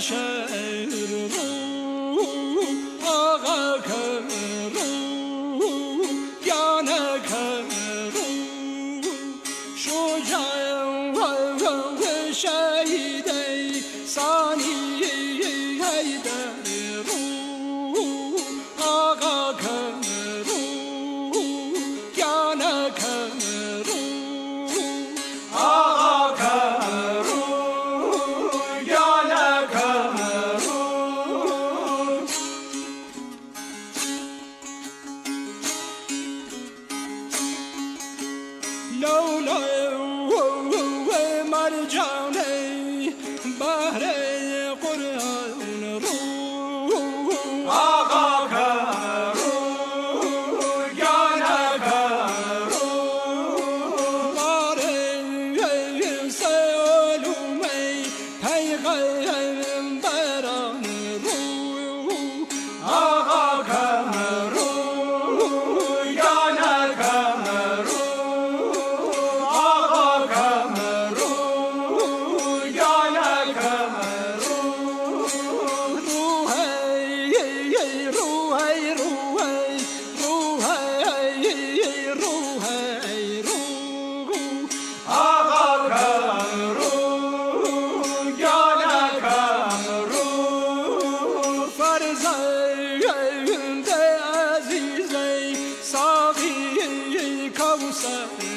神鹿啊哈嗬路呀哈嗬路山万山一 لولای مرجانه. روهي روهي روهي روهي روهي آغا كارو جانا كارو فرزي عند عزيزي صاغي كوسري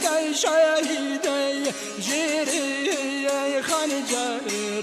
دشت شهیده جیری خنجره